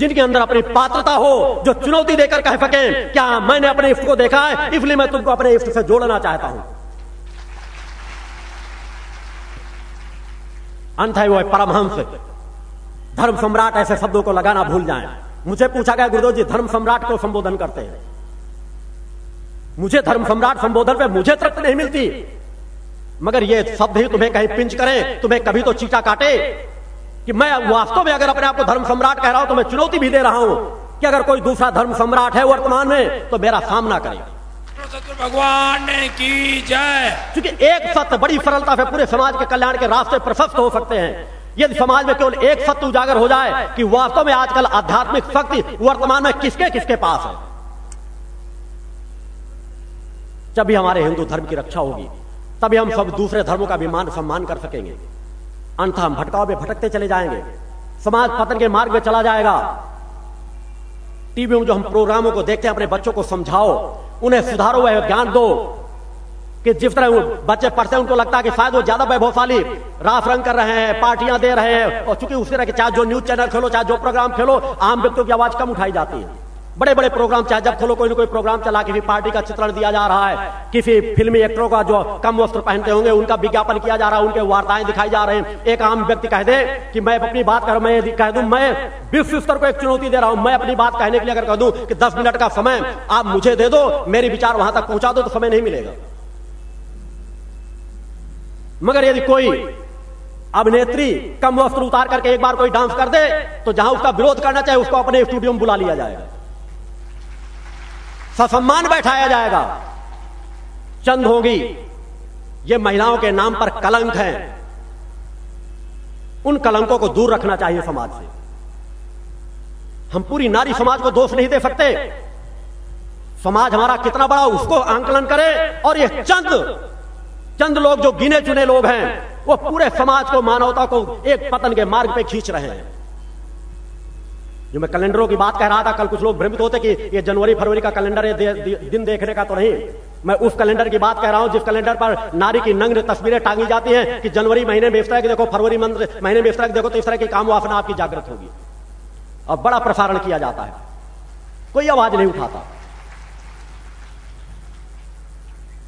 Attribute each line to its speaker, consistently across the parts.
Speaker 1: जिनके अंदर अपनी पात्रता हो, जो चुनौती देकर कह सके, क्या मैंने अपने इफ्त को देखा है? इसलिए मैं तुमको अपने इफ्त से जोड़ना चाहता हूँ। अंत है वो परमहंस। धर्म सम्राट ऐसे शब्दों को लगाना भूल जाए। मुझे पूछा गया, गुरुदेव जी, धर्म सम्राट को संबोधन करते हैं। मुझे धर्म सम्राट संबोधन पे मुझे तृप्ति नहीं मिलती। मगर ये शब्द ही तुम्हें कहीं पिंच करें, तुम्हें कभी तो चीटा काटे। कि मैं वास्तव में अगर अपने आप को धर्म सम्राट कह रहा हूँ तो मैं चुनौती भी दे रहा हूँ कि अगर कोई दूसरा धर्म सम्राट है वर्तमान में तो मेरा सामना करे
Speaker 2: भगवान ने की जय।
Speaker 1: क्योंकि एक सत्य बड़ी सरलता से पूरे समाज के कल्याण के रास्ते प्रशस्त हो सकते हैं। यदि समाज में केवल एक सत्य उजागर हो जाए कि वास्तव में आजकल आध्यात्मिक शक्ति वर्तमान में किसके किसके पास है? जब भी हमारे हिंदू धर्म की रक्षा होगी तभी हम सब दूसरे धर्मों का भी मान सम्मान कर सकेंगे। अन्यथा हम भटकाव में भटकते चले जाएँगे। समाज पतन के मार्ग में चला जाएगा। टीवी में जो हम प्रोग्रामों को देखते हैं, अपने बच्चों को समझाओ, उन्हें सुधारो वह ज्ञान दो कि जिस तरह बच्चे पढ़ते हैं, उनको लगता है कि शायद वो ज़्यादा वैभवशाली रास रंग कर रहे हैं, पार्टियाँ दे रहे हैं, और चूँकि उसी तरह के चाहे जो न्यूज़ चैनल खेलो, चाहे जो प्रोग्राम खेलो, आम व्यक्तियों की आवाज़ कम उठाई जाती है। बड़े बड़े प्रोग्राम चाहे, जब खोलो, कोई ना कोई प्रोग्राम चला किसी पार्टी का चित्रण दिया जा रहा है। किसी फिल्मी एक्टरों का जो कम वस्त्र पहनते होंगे, उनका विज्ञापन किया जा रहा है, उनके वार्ताएँ दिखाई जा रहे हैं। एक आम व्यक्ति कह दे कि मैं अपनी बात कर, मैं कह दूँ, मैं विश्व स्तर को एक चुनौती दे रहा हूँ, मैं अपनी बात कहने के लिए अगर कह दूँ कि दस मिनट का समय आप मुझे दे दो, मेरे विचार वहाँ तक पहुँचा दो तो समय नहीं मिलेगा। मगर यदि कोई अभिनेत्री कम वस्त्र उतार करके एक बार कोई डांस कर दे तो जहाँ उसका विरोध करना चाहे, उसको अपने स्टूडियो में बुला लिया जाएगा। ससम्मान बैठाया जाएगा। चंद होगी। ये महिलाओं के नाम पर कलंक है। उन कलंकों को दूर रखना चाहिए समाज से। हम पूरी नारी समाज को दोष नहीं दे सकते। समाज हमारा कितना बड़ा, उसको आंकलन करे और ये चंद चंद लोग जो गिने चुने लोग हैं, वो पूरे समाज को मानवता को एक पतन के मार्ग पे खींच रहे हैं। जो मैं कैलेंडरों की बात कह रहा था कल कुछ लोग भ्रमित होते कि ये जनवरी फरवरी का कैलेंडर है दे, दे, दिन देखने का तो नहीं। मैं उस कैलेंडर की बात कह रहा हूँ जिस कैलेंडर पर नारी की नग्न तस्वीरें टांगी जाती हैं कि जनवरी महीने में इस तरह की देखो फरवरी महीने में इस तरह की देखो तो इस तरह की काम वासना आपकी जागृत होगी। और बड़ा प्रसारण किया जाता है। कोई आवाज़ नहीं उठाता।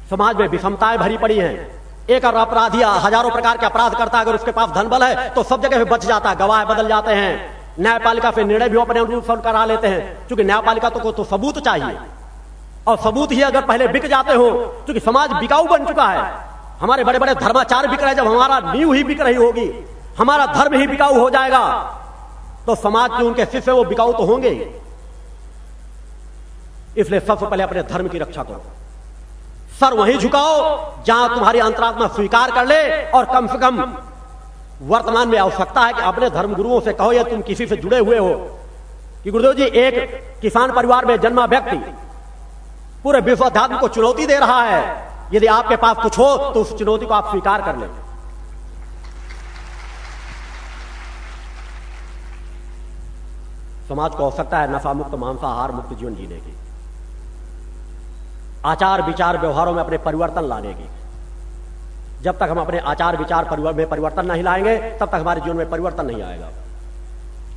Speaker 1: समाज में विषमताएँ भरी पड़ी हैं। एक और अपराधी हज़ारों प्रकार के अपराध करता है अगर उसके पास धन बल है तो सब जगह बच जाता है गवाह बदल जाते हैं। न्यायपालिका से निर्णय भी अपने अनुरूप करा लेते हैं। क्योंकि न्यायपालिका तो को तो सबूत चाहिए। और सबूत ही अगर पहले बिक जाते हो, क्योंकि समाज बिकाऊ बन चुका है। हमारे बड़े बड़े धर्माचार बिक रहे जब हमारा नींव ही बिक रही होगी, हमारा धर्म ही बिकाऊ हो जाएगा तो समाज के उनके शिष्य वो बिकाऊ तो होंगे इसलिए सबसे पहले अपने धर्म की रक्षा करो। सर वहीं झुकाओ, जहाँ तुम्हारी अंतरात्मा स्वीकार कर ले और कम से कम वर्तमान में आवश्यकता है कि अपने धर्म गुरुओं से कहो, या तुम किसी से जुड़े हुए हो, कि गुरुदेव जी, एक किसान परिवार में जन्मा व्यक्ति पूरे विश्व अध्यात्म को चुनौती दे रहा है। यदि आपके पास कुछ हो तो उस चुनौती को आप स्वीकार कर लें। समाज को आवश्यकता है नशा मुक्त मांसाहार मुक्त जीवन जीने की। आचार विचार व्यवहारों में अपने परिवर्तन लाने की। जब तक हम अपने आचार विचार में परिवर्तन नहीं लाएँगे, तब तक हमारे जीवन में परिवर्तन नहीं आएगा।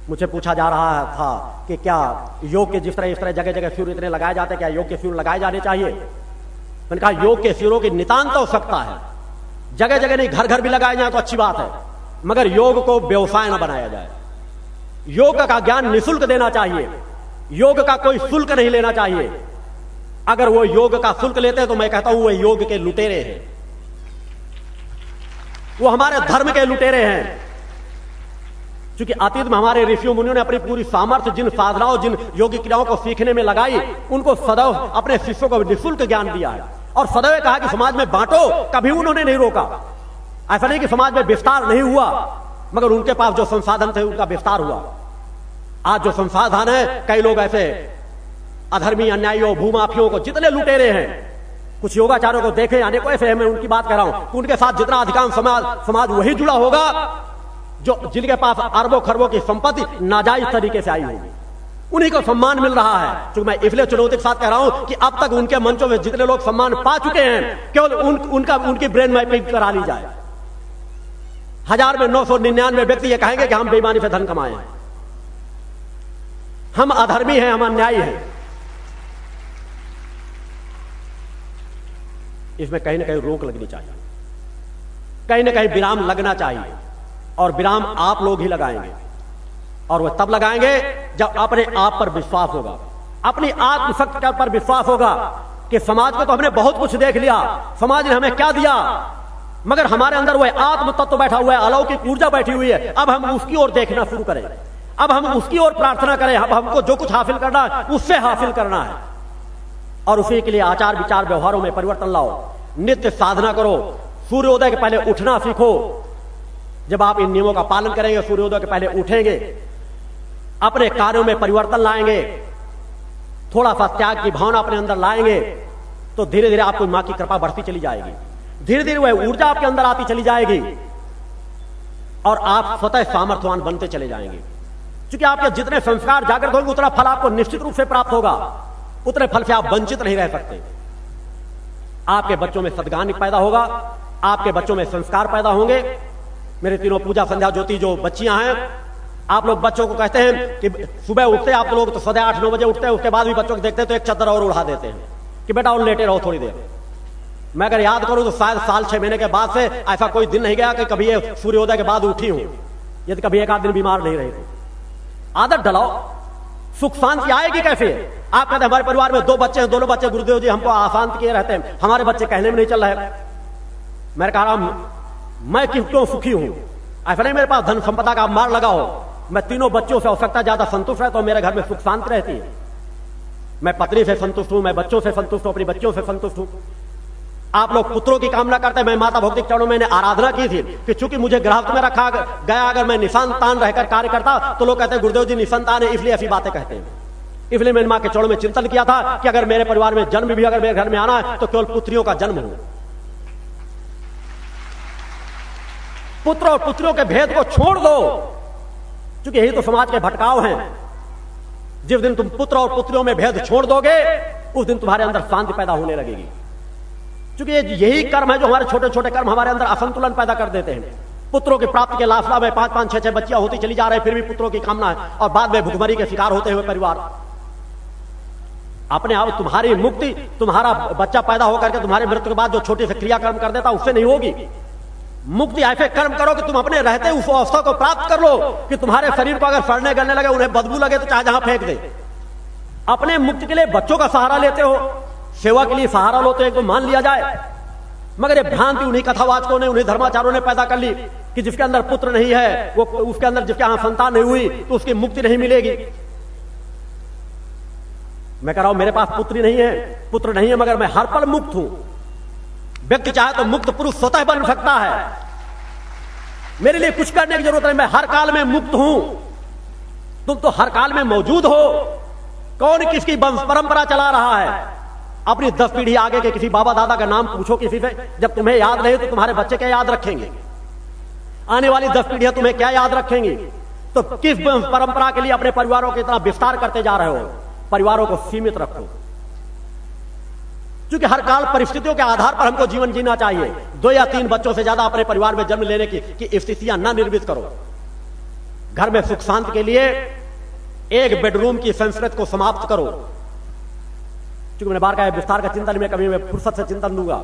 Speaker 1: मुझे पूछा जा रहा था कि क्या योग के जिस तरह, इस तरह जगह जगह सूर्य इतने लगाए जाते हैं, क्या योग के सूर्य लगाए जाने चाहिए? मैंने कहा, योग के सूर्यों की नितान्त हो सकता है। जगह जगह नहीं, घर घर भी लगाए जाए तो अच्छी बात है, मगर योग को व्यवसाय न बनाया जाए। योग का ज्ञान निःशुल्क देना चाहिए। योग का कोई शुल्क नहीं लेना चाहिए। अगर वो योग का शुल्क लेते हैं तो मैं कहता हूँ, वो योग के लुटेरे हैं। वो हमारे धर्म के लुटेरे हैं। क्योंकि अतीत में हमारे ऋषियों, मुनियों ने अपनी पूरी सामर्थ्य, जिन साधनाओं, जिन योगी क्रियाओं को सीखने में लगाई, उनको सदैव अपने शिष्यों को निःशुल्क ज्ञान दिया है। और सदैव कहा कि समाज में बांटो, कभी उन्होंने नहीं रोका। ऐसा नहीं कि समाज में विस्तार नहीं हुआ, मगर उनके पास जो संसाधन थे, उनका विस्तार हुआ। आज जो संसाधन है, कई लोग ऐसे अधर्मी अन्यायियों भूमाफियों को जितने लुटेरे हैं कुछ योगाचार्यों को देखे अनेकों ऐसे मैं उनकी बात कर रहा हूँ। उनके साथ जितना अधिकांश समाज समाज वही जुड़ा होगा जो जिनके पास अरबों खरबों की संपत्ति नाजायज तरीके से आई होगी उन्हीं को सम्मान मिल रहा है। क्योंकि मैं इसलिए चुनौती के साथ कह रहा हूँ कि अब तक उनके मंचों में जितने लोग सम्मान पा चुके हैं केवल उन, उनका उनकी ब्रेन मैपिंग करा ली जाए। हज़ार में नौ सौ निन्यानवे व्यक्ति ये कहेंगे कि हम बेईमानी से धन कमाए हम अधर्मी हैं हम अन्यायी हैं। इसमें कहीं ना कहीं रोक लगनी चाहिए। कहीं ना कहीं विराम लगना चाहिए और विराम आप लोग ही लगाएँगे। और वह तब लगाएँगे जब अपने आप पर विश्वास होगा। अपनी आत्मशक्ति पर विश्वास होगा कि समाज को तो हमने बहुत कुछ देख लिया, समाज ने हमें क्या दिया? मगर हमारे अंदर वह आत्म तत्व बैठा हुआ है, अलौकिक ऊर्जा बैठी हुई है। अब हम उसकी ओर देखना शुरू करें। अब हम उसकी ओर प्रार्थना करें। अब हमको जो कुछ हासिल करना है, उससे हासिल करना है। और उसी के लिए आचार विचार व्यवहारों में परिवर्तन लाओ। नित्य साधना करो। सूर्योदय के पहले उठना सीखो। जब आप इन नियमों का पालन करेंगे, सूर्योदय के पहले उठेंगे, अपने कार्यों में परिवर्तन लाएँगे थोड़ा सा त्याग की भावना अपने अंदर लाएँगे तो धीरे धीरे आपको माँ की कृपा बढ़ती चली जाएगी। धीरे धीरे वह ऊर्जा आपके अंदर आती चली जाएगी और आप स्वतः सामर्थ्यवान बनते चले जाएँगे। क्योंकि आपके जितने संस्कार जागृत होंगे, उतना फल आपको निश्चित रूप से प्राप्त होगा। उतने फल से आप वंचित नहीं रह सकते। आपके बच्चों में सदगान पैदा होगा, आपके बच्चों में संस्कार पैदा होंगे। मेरे तीनों पूजा संध्या ज्योति जो बच्चियाँ हैं, आप लोग बच्चों को कहते हैं कि सुबह उठते आप लोग तो सदा आठ, नौ बजे उठते हैं, उसके बाद भी बच्चों को देखते हैं तो एक चद्दर और उड़ा देते हैं कि बेटा और लेटे रहो थोड़ी देर। मैं अगर याद करूँ तो शायद साल छह महीने के बाद से ऐसा कोई दिन नहीं गया कि कभी सूर्योदय के बाद उठी हूँ, यदि कभी एक आध दिन बीमार नहीं रही। आदत डलाओ। सुख शांति आएगी कैसे? आप कहते हैं, हमारे परिवार में दो बच्चे हैं, दोनों बच्चे गुरुदेव जी, हमको आशांत किए रहते हैं। हमारे बच्चे कहने में नहीं चल रहे। मैं कह रहा मैं क्यों सुखी हूँ? ऐसा नहीं, मेरे पास धन संपदा का मार लगाओ मैं तीनों बच्चों से आवश्यकता ज़्यादा संतुष्ट रहता हूँ, मेरे घर में सुख शांत रहती है। मैं पत्नी से संतुष्ट हूँ, मैं बच्चों से संतुष्ट हूँ, अपनी बच्चों से संतुष्ट हूँ। आप लोग पुत्रों की कामना करते हैं, मैं माता भौतिक चरणों में आराधना की थी कि चूँकि मुझे ग्राहक में रखा गया, अगर मैं निशानतान रहकर कार्य करता तो लोग कहते हैं, गुरुदेव जी निशानतान है, इसलिए ऐसी बातें कहते हैं। इसलिए मैंने माँ के चरणों में चिंतन किया था कि अगर मेरे परिवार में जन्म भी, अगर मेरे घर में आना है तो केवल पुत्रियों का जन्म हो। पुत्र और पुत्रियों के भेद को छोड़ दो। क्योंकि यही तो समाज के भटकाव हैं। जिस दिन तुम पुत्र और पुत्रियों में भेद छोड़ दोगे, उस दिन तुम्हारे अंदर शांति पैदा होने लगेगी। क्योंकि यही कर्म है जो हमारे छोटे छोटे कर्म हमारे अंदर असंतुलन पैदा कर देते हैं। पुत्रों की प्राप्ति के लाफला में पाँच पाँच छह छह बच्चियाँ होती चली जा रही फिर भी पुत्रों की कामना है और बाद में भुखमरी के शिकार होते हुए परिवार। अपने आप तुम्हारी मुक्ति, तुम्हारा बच्चा पैदा होकर के तुम्हारे मृत्यु के बाद जो छोटी से क्रियाक्रम कर देता उससे नहीं होगी। मुक्ति ऐसे कर्म करो कि तुम अपने रहते उस अवस्था को प्राप्त कर लो कि तुम्हारे शरीर को अगर सड़ने गलने लगे, उन्हें बदबू लगे तो चाहे जहाँ फेंक दे। अपने मुक्ति के लिए बच्चों का सहारा लेते हो सेवा के लिए सहारा लो तो मान लिया जाए। मगर ये भ्रांति उन्हीं कथावाचकों ने, उन्हीं धर्माचारों ने पैदा कर ली कि जिसके अंदर पुत्र नहीं है, वो उसके अंदर जिसके यहाँ संतान नहीं हुई तो उसकी मुक्ति नहीं मिलेगी। मैं कह रहा हूँ, मेरे पास पुत्री नहीं है, पुत्र नहीं है, मगर मैं हर पल मुक्त हूँ। व्यक्ति चाहे तो मुक्त पुरुष स्वतः बन सकता है। मेरे लिए कुछ करने की ज़रूरत नहीं, मैं हर काल में मुक्त हूँ। तुम तो हर काल में मौजूद हो। कौन किसकी वंश परंपरा चला रहा है? अपनी दस पीढ़ी आगे के किसी बाबा दादा का नाम पूछो किसी से जब तुम्हें याद नहीं तो तुम्हारे बच्चे क्या याद रखेंगे? आने वाली दस पीढ़ियाँ तुम्हें क्या याद रखेंगी? तो किस परंपरा के लिए अपने परिवारों के इतना विस्तार करते जा रहे हो? परिवारों को सीमित रखो। क्योंकि हर काल परिस्थितियों के आधार पर हमको जीवन जीना चाहिए। दो या तीन बच्चों से ज़्यादा अपने परिवार में जन्म लेने की, की स्थितियाँ न निर्मित करो। घर में सुख शांति के लिए एक बेडरूम की संस्कृत को समाप्त करो। क्योंकि मैंने बार कहा विस्तार का चिंतन, में कभी मैं फुर्सत से चिंतन दूँगा।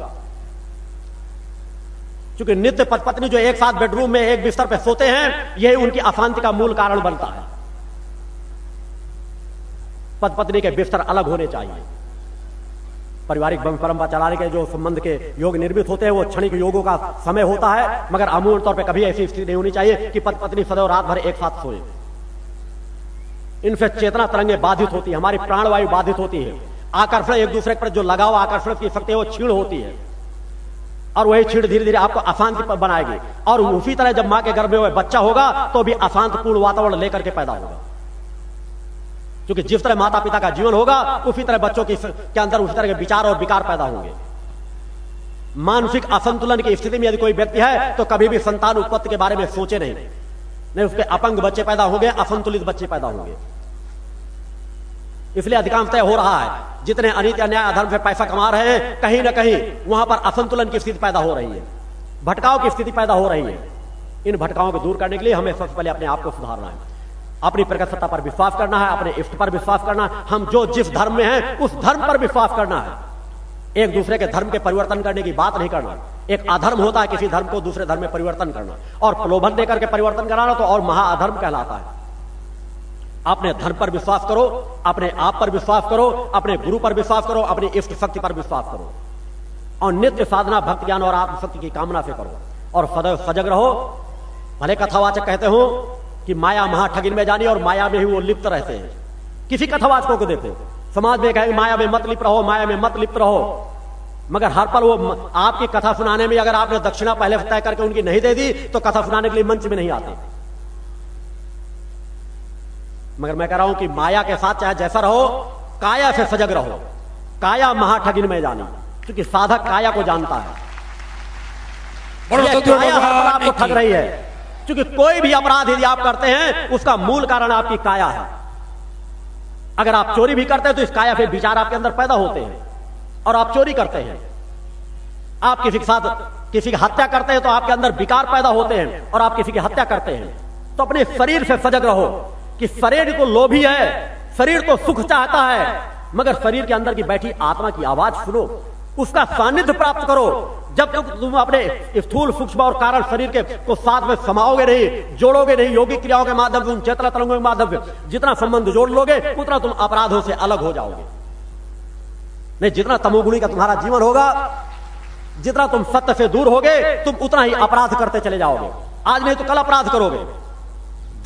Speaker 1: क्योंकि नित्य पति पत्नी जो एक साथ बेडरूम में एक बिस्तर पर सोते हैं, यही उनकी अशांति का मूल कारण बनता है। पति पत्नी के बिस्तर अलग होने चाहिए। पारिवारिक परंपरा चलाने के जो संबंध के योग निर्मित होते हैं, वो क्षणिक योगों का समय होता है, मगर अमूल तौर पर कभी ऐसी स्थिति नहीं होनी चाहिए कि पति पत्नी सदैव रात भर एक साथ सोए। इनसे चेतना तरंगे बाधित होती है, हमारी प्राणवायु बाधित होती है। आकर्षण एक दूसरे पर जो लगाव आकर्षण की शक्ति है, वो छीण होती है। और वही छीण धीरे धीरे आपको अशांति पर बनाएगी। और उसी तरह जब माँ के गर्भ में बच्चा होगा तो भी अशांतपूर्ण वातावरण लेकर के पैदा होगा। क्योंकि जिस तरह माता पिता का जीवन होगा, उसी तरह बच्चों की के अंदर उसी तरह के विचार और विकार पैदा होंगे। मानसिक असंतुलन की स्थिति में यदि कोई व्यक्ति है तो कभी भी संतान उत्पत्ति के बारे में सोचे नहीं। नहीं, उसके अपंग बच्चे पैदा होंगे, असंतुलित बच्चे पैदा होंगे। इसलिए अधिकांशतः हो रहा है। जितने अनित अन्याय अधर्म से पैसा कमा रहे हैं, कहीं ना कहीं वहाँ पर असंतुलन की स्थिति पैदा हो रही है। भटकाव की स्थिति पैदा हो रही है। इन भटकाओं को दूर करने के लिए हमें सबसे पहले अपने आप को सुधारना है। अपनी प्रकट सत्ता पर विश्वास करना है, अपने इष्ट पर विश्वास करना है। हम जो जिस धर्म में हैं, उस धर्म पर विश्वास करना है। एक दूसरे के धर्म के परिवर्तन करने की बात नहीं करना। एक अधर्म होता है किसी धर्म को दूसरे धर्म में परिवर्तन करना। और प्रलोभन देकर के परिवर्तन कराना तो और महाअधर्म कहलाता है। अपने धर्म पर विश्वास करो, अपने आप पर विश्वास करो, अपने गुरु पर विश्वास करो, अपनी इष्ट शक्ति पर विश्वास करो। और नित्य साधना, भक्त ज्ञान और आत्मशक्ति की कामना से करो। और सदैव सजग रहो। भले कथावाचक कहते हो कि माया महाठगिन में जानी और माया में ही वो लिप्त रहते हैं। किसी कथावाचकों को देखो। समाज में कहेंगे माया में मत लिप्त रहो, माया में मत लिप्त रहो। मगर हर पल वो आपकी कथा सुनाने में अगर आपने दक्षिणा पहले तय करके उनकी नहीं दे दी तो कथा सुनाने के लिए मंच में नहीं आते। मगर मैं कह रहा हूँ कि माया के साथ चाहे जैसा रहो काया से सजग रहो। काया महाठगिन में जानी। क्योंकि साधक काया को जानता है। काया आपको ठग रही है। क्योंकि कोई भी अपराध यदि आप करते हैं उसका मूल कारण आपकी काया है। अगर आप चोरी भी करते हैं तो इस काया से विचार आपके अंदर पैदा होते हैं। और आप चोरी करते हैं। आप किसी के साथ किसी की हत्या करते हैं तो आपके अंदर विकार पैदा होते हैं और आप किसी की हत्या करते हैं। तो अपने शरीर से सजग रहो। कि शरीर तो लोभी है, शरीर तो सुख चाहता है, मगर शरीर के अंदर की बैठी आत्मा की आवाज़ सुनो, उसका सानिध्य प्राप्त करो। जब तक तुम अपने स्थूल सूक्ष्म और कारण शरीर के को साथ में समाओगे नहीं, जोड़ोगे नहीं, योगी क्रियाओं के माध्यम से उन चेतना तरंगों के माध्यम से जितना संबंध जोड़ लोगे, उतना तुम अपराधों से अलग हो जाओगे। नहीं, जितना तमोगुणी का तुम्हारा जीवन होगा, जितना तुम सत्य से दूर होगे, तुम उतना ही अपराध करते चले जाओगे। आज नहीं तो कल अपराध करोगे।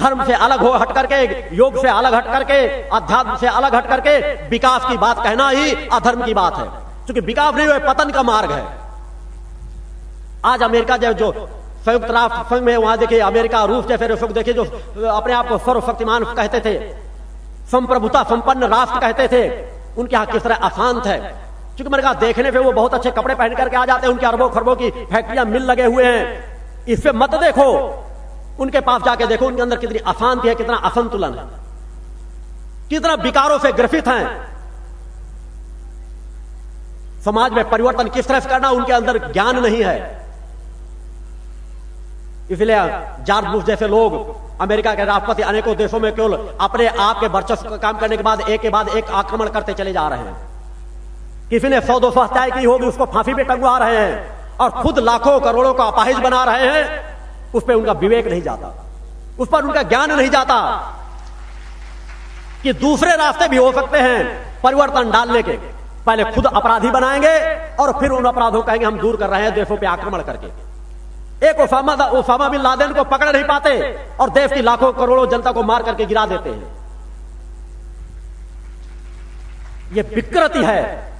Speaker 1: धर्म से अलग हो हट करके, योग से अलग हट करके, अध्यात्म से अलग हट करके, विकास की बात कहना ही अधर्म की बात है। क्योंकि विकास नहीं हुए पतन का मार्ग है। आज अमेरिका जो जो संयुक्त राष्ट्र संघ में वहाँ देखिए, अमेरिका, रूस जैसे देखिए, जो अपने आप को सर्वशक्तिमान कहते थे। संप्रभुता, संपन्न राष्ट्र कहते थे। उनके यहाँ किस तरह अशांत है? क्योंकि मैंने कहा, देखने पे वो बहुत अच्छे कपड़े पहन करके आ जाते हैं, उनके अरबों खरबों की फैक्ट्रियाँ मिल लगे हुए हैं। इस पे मत देखो। उनके पास जाके देखो, उनके अंदर कितनी अशांति है, कितना असंतुलन है। कितना विकारों से ग्रसित हैं। समाज में परिवर्तन किस तरह से करना, उनके अंदर ज्ञान नहीं है। इसलिए जॉर्ज बुश जैसे लोग अमेरिका के राष्ट्रपति अनेकों देशों में केवल अपने आप के वर्चस्व का काम करने के बाद, एक के बाद एक आक्रमण करते चले जा रहे हैं। किसी ने सौ दो सौ हत्याएँ की होगी, उसको फांसी पे टंगवा रहे हैं और खुद लाखों करोड़ों का अपाहिज बना रहे हैं। उस पर उनका विवेक नहीं जाता। उस पर उनका ज्ञान नहीं जाता कि दूसरे रास्ते भी हो सकते हैं परिवर्तन डालने के। पहले खुद अपराधी बनाएँगे और फिर उन अपराधों कहेंगे, हम दूर कर रहे हैं देशों पे आक्रमण करके। एक ओसामा ओसामा बिन लादेन को पकड़ नहीं पाते और देश की लाखों करोड़ों जनता को मार करके गिरा देते हैं। यह विकृति है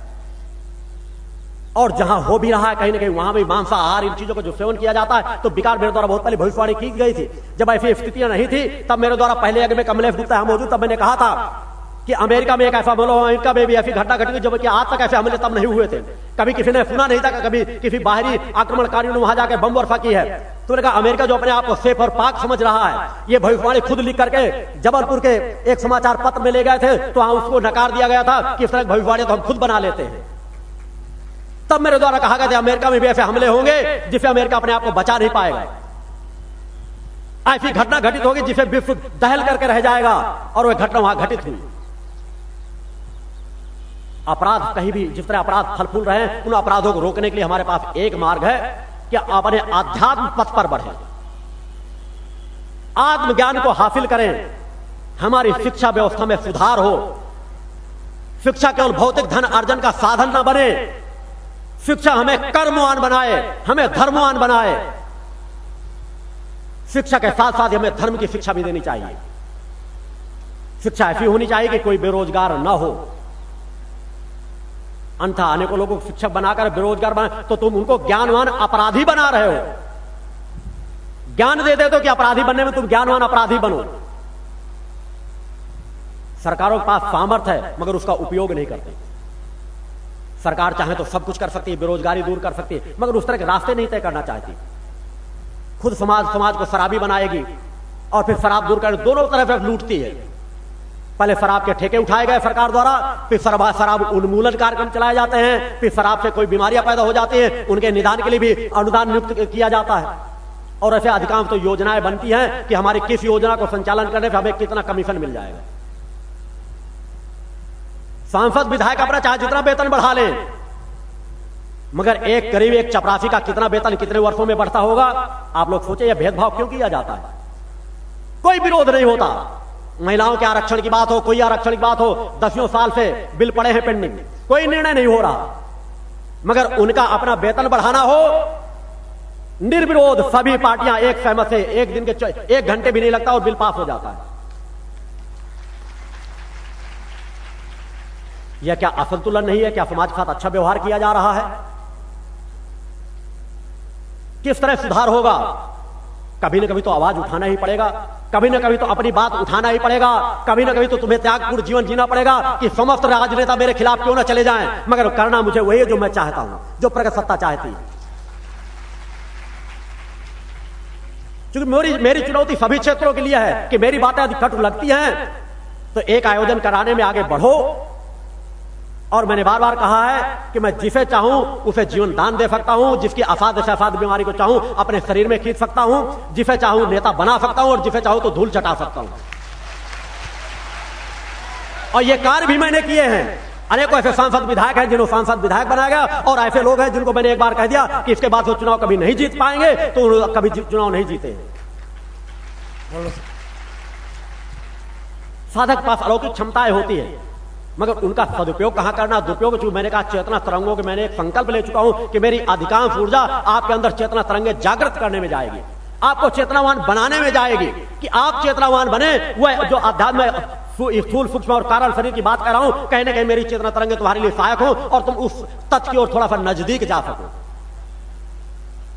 Speaker 1: और जहाँ हो भी रहा है, कहीं ना कहीं वहाँ भी मांसाहार इन चीज़ों का जो सेवन किया जाता है तो विकार मेरे द्वारा बहुत पहले भविष्यवाणी की गई थी। जब ऐसी स्थितियाँ नहीं थी, तब मेरे द्वारा पहले अगर में कमलेश गुप्ता मौजूद, तब मैंने कहा था कि अमेरिका में एक ऐसा बोलो अमेरिका में भी ऐसी घटना घटी जब कि आज तक ऐसे हमले तब नहीं हुए थे। कभी किसी ने सुना नहीं था कभी किसी बाहरी आक्रमणकारियों ने वहाँ जाकर बम वर्षा की है। तो कहा, अमेरिका जो अपने आप को सेफ़ और पाक समझ रहा है, ये भविष्यवाणी खुद लिख करके जबलपुर के एक समाचार पत्र में ले गए थे तो वहाँ उसको नकार दिया गया था कि इस तरह भविष्यवाणी तो हम खुद बना लेते हैं। तब मेरे द्वारा कहा गया था, अमेरिका में भी ऐसे हमले होंगे, जिससे अमेरिका अपने आप को बचा नहीं पाएगा। ऐसी घटना घटित होगी जिसे विश्व दहल करके रह जाएगा, और वह घटना वहाँ घटित हुई। अपराध कहीं भी, जिस तरह अपराध फल फूल रहे हैं, उन अपराधों को रोकने के लिए हमारे पास एक मार्ग है कि अपने आध्यात्म पथ पर बढ़े। आत्मज्ञान को हासिल करें। हमारी शिक्षा व्यवस्था में सुधार हो। शिक्षा केवल भौतिक धन अर्जन का साधन न बने शिक्षा हमें कर्मवान बनाए, हमें धर्मवान बनाए। शिक्षा के साथ साथ हमें धर्म की शिक्षा भी देनी चाहिए। शिक्षा ऐसी होनी चाहिए कि कोई बेरोजगार ना हो। अंत आने को लोगों को शिक्षक बनाकर बेरोजगार बना तो तुम उनको ज्ञानवान अपराधी बना रहे हो। ज्ञान दे दे तो कि अपराधी बनने में तुम ज्ञानवान अपराधी बनो। सरकारों के पास सामर्थ्य है, मगर उसका उपयोग नहीं करते। सरकार चाहे तो सब कुछ कर सकती है, बेरोजगारी दूर कर सकती है, मगर उस तरह के रास्ते नहीं तय करना चाहती। खुद समाज समाज को शराबी बनाएगी और फिर शराब दूर कर दोनों तरफ़ लूटती है। पहले शराब के ठेके उठाए गए सरकार द्वारा, फिर शराब शराब उन्मूलन कार्यक्रम चलाए जाते हैं, फिर शराब से कोई बीमारियाँ पैदा हो जाती हैं, उनके निदान के लिए भी अनुदान नियुक्त किया जाता है। और ऐसे अधिकांश तो योजनाएँ बनती हैं कि हमारी किस योजना को संचालन करने पर हमें कितना कमीशन मिल जाएगा। सांसद विधायक अपना चाहे जितना वेतन बढ़ा लें, मगर एक करीब एक चपरासी का कितना वेतन कितने वर्षों में बढ़ता होगा, आप लोग सोचे यह भेदभाव क्यों किया जाता है? कोई विरोध नहीं होता। महिलाओं के आरक्षण की बात हो, कोई आरक्षण की बात हो, दसियों साल से बिल पड़े हैं पेंडिंग, कोई निर्णय नहीं हो रहा। मगर उनका अपना वेतन बढ़ाना हो, निर्विरोध सभी पार्टियाँ एक सहमत से एक दिन के एक घंटे भी नहीं लगता और बिल पास हो जाता है। यह क्या असंतुलन नहीं है? क्या समाज के साथ अच्छा व्यवहार किया जा रहा है? किस तरह सुधार होगा? कभी ना कभी तो आवाज़ उठाना ही पड़ेगा। कभी ना कभी तो अपनी बात उठाना ही पड़ेगा। कभी ना कभी तो तुम्हें त्यागपूर्ण जीवन जीना पड़ेगा कि समस्त राजनेता मेरे खिलाफ क्यों ना चले जाएँ? मगर करना मुझे वही है जो मैं चाहता हूँ, जो प्रगत सत्ता चाहती है। क्योंकि मेरी मेरी चुनौती सभी क्षेत्रों के लिए है कि मेरी बातें यदि कट लगती हैं तो एक आयोजन कराने में आगे बढ़ो। और मैंने बार बार कहा है कि मैं जिसे चाहूँ, उसे जीवन दान दे सकता हूँ, जिसकी असाध से असाध बीमारी को चाहूँ, अपने शरीर में खींच सकता हूँ, जिसे चाहूँ, नेता बना सकता हूँ, और जिसे चाहूँ तो धूल चटा सकता हूँ। और ये कार्य भी मैंने किए हैं। अनेकों ऐसे सांसद विधायक हैं जिन्होंने सांसद विधायक बनाया गया, और ऐसे लोग हैं जिनको मैंने एक बार कह दिया कि इसके बाद वो चुनाव कभी नहीं जीत पाएँगे तो कभी चुनाव नहीं जीते। साधक पास अलौकिक क्षमताएँ होती है। मगर उनका सदुपयोग कहाँ करना? दुरुपयोग चूँकि मैंने कहा चेतना तरंगों के मैंने एक संकल्प ले चुका हूँ कि मेरी अधिकांश ऊर्जा आपके अंदर चेतना तरंगे जागृत करने में जाएगी। आपको चेतनावान बनाने में जाएगी कि आप चेतनावान बने। वह जो अध्यात्म स्थूल सूक्ष्म और कारण शरीर की बात कर रहा हूँ, कहीं ना कहीं मेरी चेतना तरंगे तुम्हारे लिए सहायक हो और तुम उस तथ्य की ओर थोड़ा सा नज़दीक जा सको।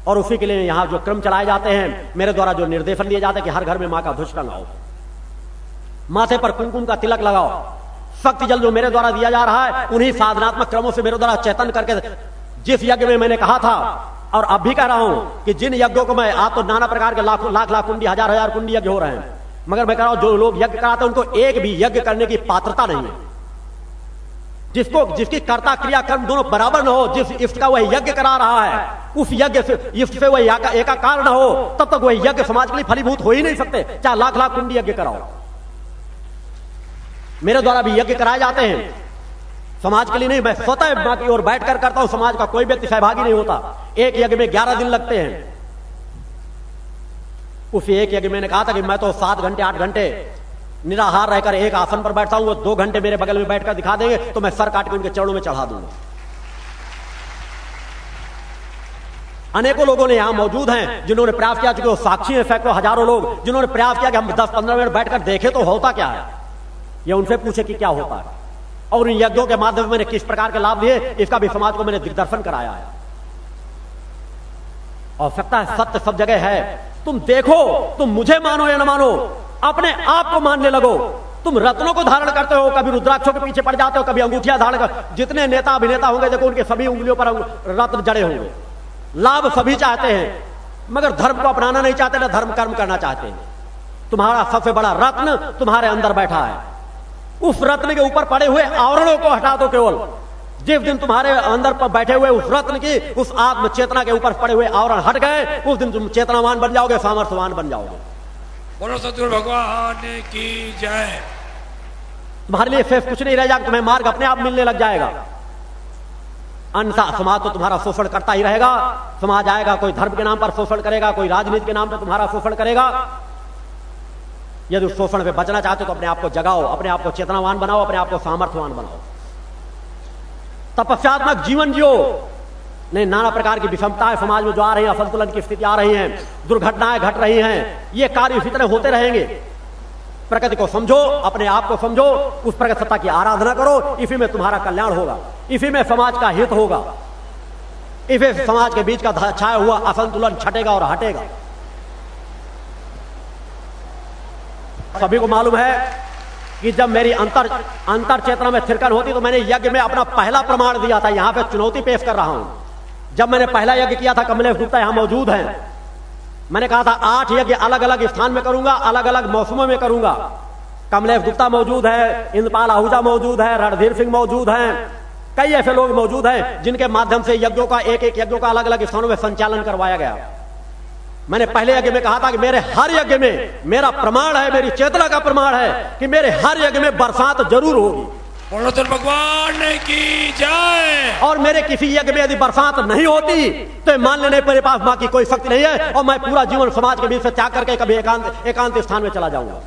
Speaker 1: और उसी के लिए यहाँ जो क्रम चलाए जाते हैं, मेरे द्वारा जो निर्देशन दिए जाते हैं कि हर घर में माँ का ध्वज टंगाओ माथे पर कुमकुम का तिलक लगाओ। शक्ति जल जो मेरे द्वारा दिया जा रहा है, उन्हीं साधनात्मक क्रमों से मेरे द्वारा चेतन करके जिस यज्ञ में मैंने कहा था, और अब भी कह रहा हूँ कि जिन यज्ञों को मैं आप तो नाना प्रकार के लाख लाख लाख कुंडी, हज़ार हज़ार कुंडी यज्ञ हो रहे हैं, मगर मैं कह रहा हूँ, जो लोग यज्ञ कराते हैं, उनको एक भी यज्ञ करने की पात्रता नहीं है। जिसको, जिसकी कर्ता क्रिया कर्म दोनों बराबर न हो, जिस इष्ट का वह यज्ञ करा रहा है, उस यज्ञ से, इष्ट से वह एकाकार न हो, तब तक वह यज्ञ समाज के लिए फलीभूत हो ही नहीं सकते, चाहे लाख लाख कुंडी यज्ञ कराओ। मेरे द्वारा भी यज्ञ कराए जाते हैं। समाज के लिए नहीं, मैं स्वतः की ओर बैठकर करता हूँ। समाज का कोई व्यक्ति सहभागी नहीं होता। एक यज्ञ में ग्यारह दिन लगते हैं। उस एक यज्ञ मैंने कहा था कि मैं तो सात घंटे, आठ घंटे निराहार रहकर एक आसन पर बैठता हूँ वो दो घंटे मेरे बगल में बैठकर दिखा देंगे तो मैं सर काट के उनके चरणों में चढ़ा दूँगा। अनेकों लोगों ने यहाँ मौजूद हैं, जिन्होंने प्रयास किया चूँकि साक्षी हैं, सैकड़ों हज़ारों लोग, जिन्होंने प्रयास किया कि हम दस पंद्रह मिनट बैठकर देखे तो होता क्या है। या उनसे पूछे कि क्या होता है? और इन यज्ञों के माध्यम से मैंने किस प्रकार के लाभ लिए? इसका भी समाज को मैंने दिग्दर्शन कराया है। आवश्यकता है, सत्य सब जगह है। तुम देखो, तुम मुझे मानो या न मानो, अपने आप को मानने लगो। तुम रत्नों को धारण करते हो, कभी रुद्राक्षों के पीछे पड़ जाते हो, कभी अंगूठिया धारण कर, जितने नेता अभिनेता होंगे, देखो उनके सभी उंगलियों पर रत्न जड़े होंगे। लाभ सभी चाहते हैं, मगर धर्म को अपनाना नहीं चाहते, ना धर्म कर्म करना चाहते हैं। तुम्हारा सबसे बड़ा रत्न तुम्हारे अंदर बैठा है। उस रत्न के ऊपर पड़े हुए आवरणों को हटा दो केवल। जिस दिन तुम्हारे अंदर पर बैठे हुए उस रत्न की उस आत्म चेतना के ऊपर पड़े हुए आवरण हट गए उस दिन तुम चेतनावान बन जाओगे सामर्थ्यवान बन जाओगे।
Speaker 2: बोलो सतगुरु भगवान की जय।
Speaker 1: तुम्हारे लिए शेष कुछ नहीं रह जाएगा तुम्हें मार्ग अपने आप मिलने लग जाएगा। अन्यथा समाज तो तुम्हारा शोषण करता ही रहेगा। समाज आएगा कोई धर्म के नाम पर शोषण करेगा कोई राजनीति के नाम पर तुम्हारा शोषण करेगा। यदि उस शोषण से बचना चाहते हो तो अपने आप को जगाओ, अपने आप को चेतनावान बनाओ, अपने आप को सामर्थ्यवान बनाओ। तपस्यात्मक जीवन जियो। नहीं, नाना प्रकार की विषमताएँ समाज में जो आ रही है, असंतुलन की स्थिति आ रही है, दुर्घटनाएँ घट रही हैं, ये कार्य इसी तरह होते रहेंगे। प्रकृति को समझो, अपने आप को समझो, उस प्रगति सत्ता की आराधना करो, इसी में तुम्हारा कल्याण होगा, इसी में समाज का हित होगा। इसी समाज के बीच का छाया हुआ असंतुलन छटेगा और हटेगा। सभी को मालूम है कि जब मेरी अंतर अंतर चेतना में थिरकन होती तो मैंने यज्ञ में अपना पहला प्रमाण दिया था। यहाँ पे चुनौती पेश कर रहा हूँ। जब मैंने पहला यज्ञ किया था, कमलेश गुप्ता यहाँ मौजूद है। मैंने कहा था, आठ यज्ञ अलग अलग स्थान में करूँगा अलग अलग मौसमों में करूँगा। कमलेश गुप्ता मौजूद है, इंद्रपाल आहूजा मौजूद है, रणधीर सिंह मौजूद है। कई ऐसे लोग मौजूद हैं जिनके माध्यम से यज्ञों का एक एक यज्ञों का अलग अलग स्थानों में संचालन करवाया गया। मैंने पहले यज्ञ में कहा था कि मेरे हर यज्ञ में मेरा प्रमाण है मेरी चेतना का प्रमाण है कि मेरे हर यज्ञ में बरसात ज़रूर होगी।
Speaker 2: पूर्णोत्तर भगवान की जाए।
Speaker 1: और मेरे किसी यज्ञ में यदि बरसात नहीं होती तो मान लेने मेरे पास माँ की कोई शक्ति नहीं है और मैं पूरा जीवन समाज के बीच से त्याग करके कभी एकांत एकांत स्थान में चला जाऊँगा।